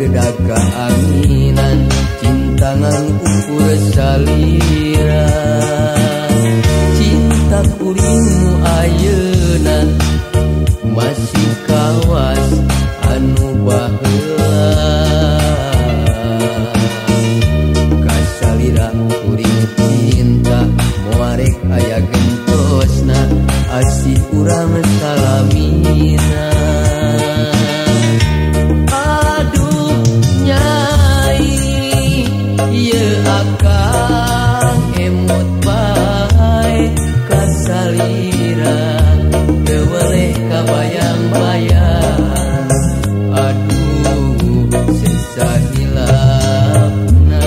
kedaka anginan cintangan ukur salira cinta kurimu ayeuna masih kawas anu baheula kasalira kuring cinta muarek aya gentosna asih urang salamina. Ye akan emut baik kasaliran Keweleh kabayang-bayang Aduh sesa hilapna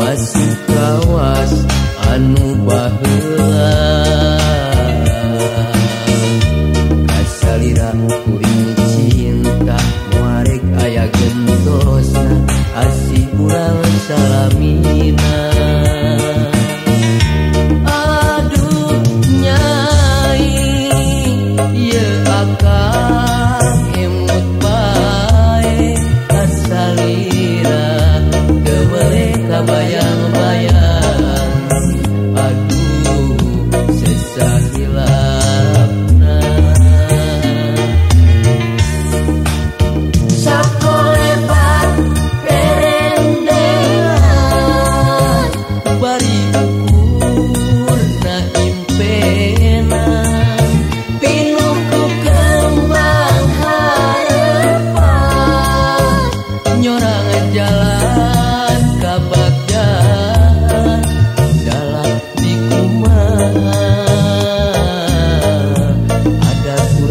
masih kawas anubaela kasalran kuring cinta muarek aya gentosa asih kurang salamina. bisa hilang